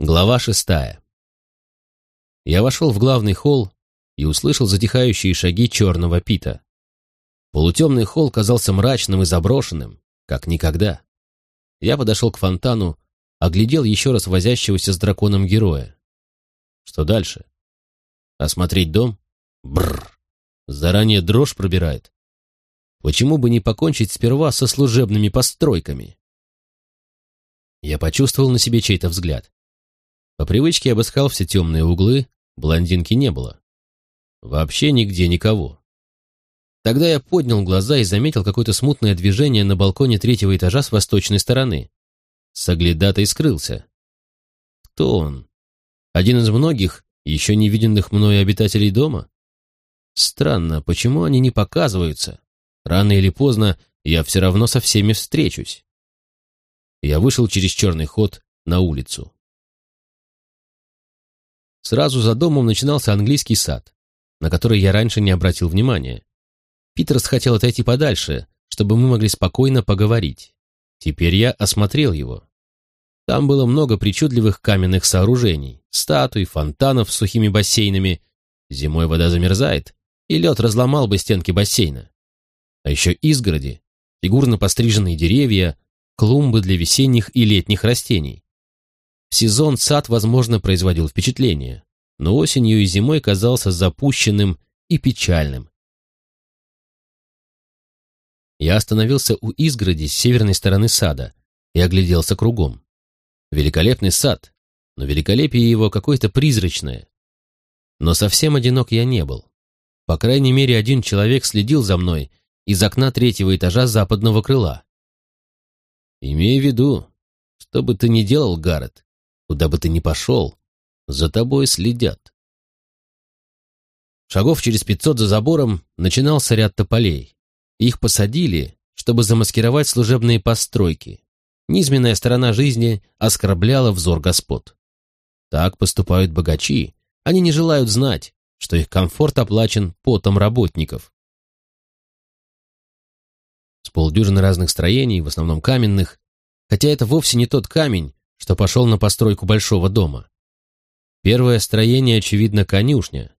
Глава шестая. Я вошел в главный холл и услышал затихающие шаги черного пита. Полутемный холл казался мрачным и заброшенным, как никогда. Я подошел к фонтану, оглядел еще раз возящегося с драконом героя. Что дальше? Осмотреть дом? Бррр. Заранее дрожь пробирает. Почему бы не покончить сперва со служебными постройками? Я почувствовал на себе чей-то взгляд. По привычке обыскал все темные углы, блондинки не было. Вообще нигде никого. Тогда я поднял глаза и заметил какое-то смутное движение на балконе третьего этажа с восточной стороны. Соглядатай скрылся. Кто он? Один из многих, еще не виденных мною обитателей дома? Странно, почему они не показываются? Рано или поздно я все равно со всеми встречусь. Я вышел через черный ход на улицу. Сразу за домом начинался английский сад, на который я раньше не обратил внимания. Питерс хотел отойти подальше, чтобы мы могли спокойно поговорить. Теперь я осмотрел его. Там было много причудливых каменных сооружений, статуй, фонтанов с сухими бассейнами. Зимой вода замерзает, и лед разломал бы стенки бассейна. А еще изгороди, фигурно постриженные деревья, клумбы для весенних и летних растений. В сезон сад, возможно, производил впечатление, но осенью и зимой казался запущенным и печальным. Я остановился у изгороди с северной стороны сада и огляделся кругом. Великолепный сад, но великолепие его какое-то призрачное. Но совсем одинок я не был. По крайней мере, один человек следил за мной из окна третьего этажа западного крыла. Имей в виду, что бы ты ни делал, Гаррет, Куда бы ты ни пошел, за тобой следят. Шагов через пятьсот за забором начинался ряд тополей. Их посадили, чтобы замаскировать служебные постройки. Низменная сторона жизни оскорбляла взор господ. Так поступают богачи. Они не желают знать, что их комфорт оплачен потом работников. С полдюжины разных строений, в основном каменных, хотя это вовсе не тот камень, что пошел на постройку большого дома. Первое строение, очевидно, конюшня.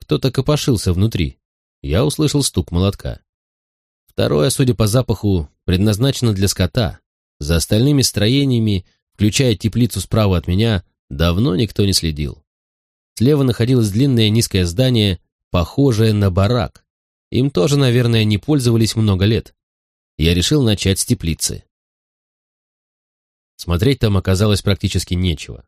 Кто-то копошился внутри. Я услышал стук молотка. Второе, судя по запаху, предназначено для скота. За остальными строениями, включая теплицу справа от меня, давно никто не следил. Слева находилось длинное низкое здание, похожее на барак. Им тоже, наверное, не пользовались много лет. Я решил начать с теплицы. Смотреть там оказалось практически нечего.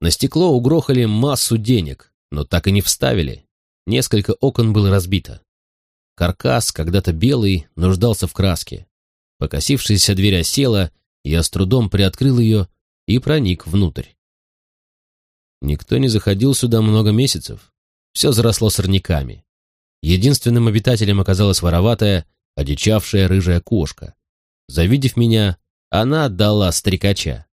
На стекло угрохали массу денег, но так и не вставили. Несколько окон было разбито. Каркас, когда-то белый, нуждался в краске. Покосившаяся дверь осела, я с трудом приоткрыл ее и проник внутрь. Никто не заходил сюда много месяцев. Все заросло сорняками. Единственным обитателем оказалась вороватая, одичавшая рыжая кошка. Завидев меня, она отдала стрекача.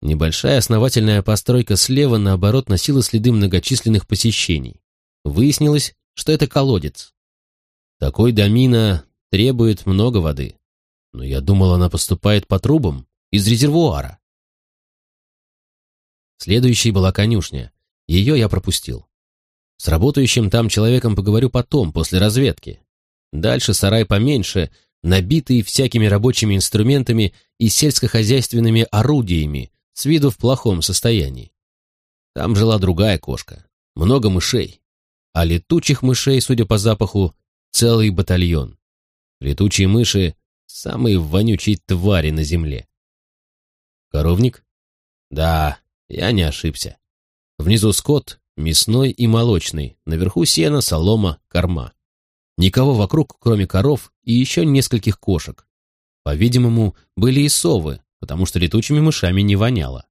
Небольшая основательная постройка слева, наоборот, носила следы многочисленных посещений. Выяснилось, что это колодец. Такой домина требует много воды. Но я думал, она поступает по трубам из резервуара. Следующей была конюшня. Ее я пропустил. С работающим там человеком поговорю потом, после разведки. Дальше сарай поменьше, набитый всякими рабочими инструментами и сельскохозяйственными орудиями, с виду в плохом состоянии. Там жила другая кошка, много мышей, а летучих мышей, судя по запаху, целый батальон. Летучие мыши — самые вонючие твари на земле. Коровник? Да, я не ошибся. Внизу скот, мясной и молочный, наверху сено, солома, корма. Никого вокруг, кроме коров и еще нескольких кошек. По-видимому, были и совы, потому что летучими мышами не воняло.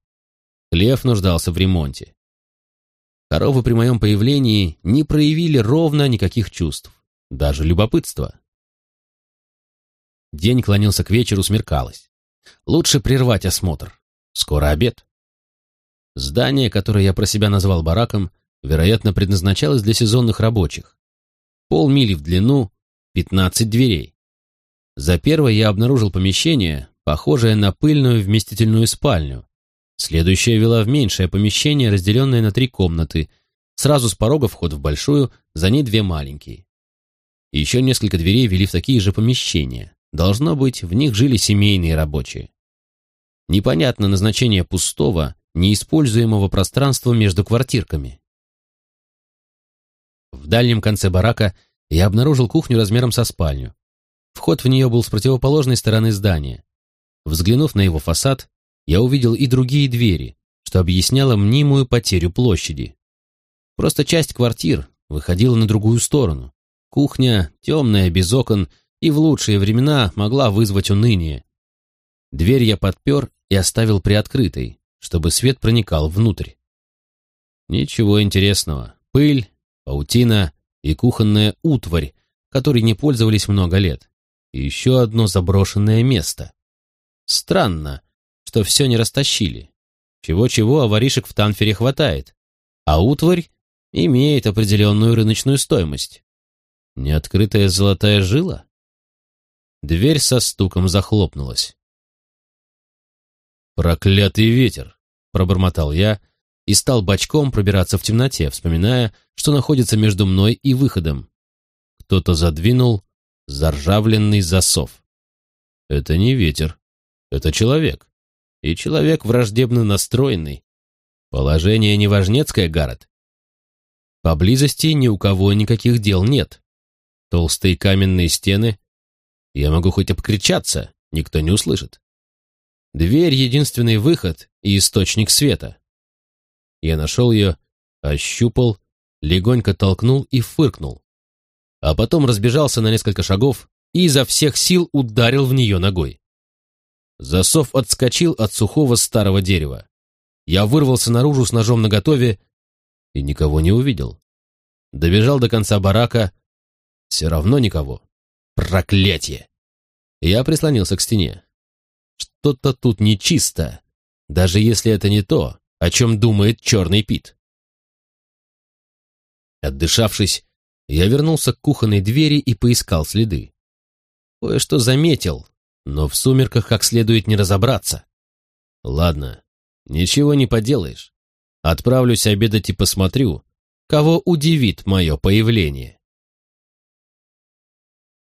Хлев нуждался в ремонте. Коровы при моем появлении не проявили ровно никаких чувств, даже любопытства. День клонился к вечеру, смеркалось. Лучше прервать осмотр. Скоро обед. Здание, которое я про себя назвал бараком, вероятно, предназначалось для сезонных рабочих. Полмили в длину, 15 дверей. За первой я обнаружил помещение, похожее на пыльную вместительную спальню. Следующая вела в меньшее помещение, разделенное на три комнаты. Сразу с порога вход в большую, за ней две маленькие. Еще несколько дверей вели в такие же помещения. Должно быть, в них жили семейные рабочие. Непонятно назначение пустого, неиспользуемого пространства между квартирками. В дальнем конце барака я обнаружил кухню размером со спальню. Вход в нее был с противоположной стороны здания. Взглянув на его фасад, я увидел и другие двери, что объясняло мнимую потерю площади. Просто часть квартир выходила на другую сторону. Кухня, темная, без окон, и в лучшие времена могла вызвать уныние. Дверь я подпер и оставил приоткрытой, чтобы свет проникал внутрь. Ничего интересного. Пыль, паутина и кухонная утварь, которой не пользовались много лет. И еще одно заброшенное место. Странно, что все не растащили. Чего-чего, а воришек в Танфере хватает. А утварь имеет определенную рыночную стоимость. Неоткрытая золотая жила? Дверь со стуком захлопнулась. «Проклятый ветер!» — пробормотал я и стал бочком пробираться в темноте, вспоминая, что находится между мной и выходом. Кто-то задвинул заржавленный засов. Это не ветер, это человек. И человек враждебно настроенный. Положение неважнецкое, Гаррет. Поблизости ни у кого никаких дел нет. Толстые каменные стены. Я могу хоть обкричаться, никто не услышит. Дверь — единственный выход и источник света. Я нашел ее, ощупал, легонько толкнул и фыркнул. А потом разбежался на несколько шагов и изо всех сил ударил в нее ногой. Засов отскочил от сухого старого дерева. Я вырвался наружу с ножом наготове и никого не увидел. Добежал до конца барака. Все равно никого. Проклятье! Я прислонился к стене. Что-то тут нечисто, даже если это не то, о чем думает черный Пит. Отдышавшись, я вернулся к кухонной двери и поискал следы. Кое-что заметил, но в сумерках как следует не разобраться. Ладно, ничего не поделаешь. Отправлюсь обедать и посмотрю, кого удивит мое появление.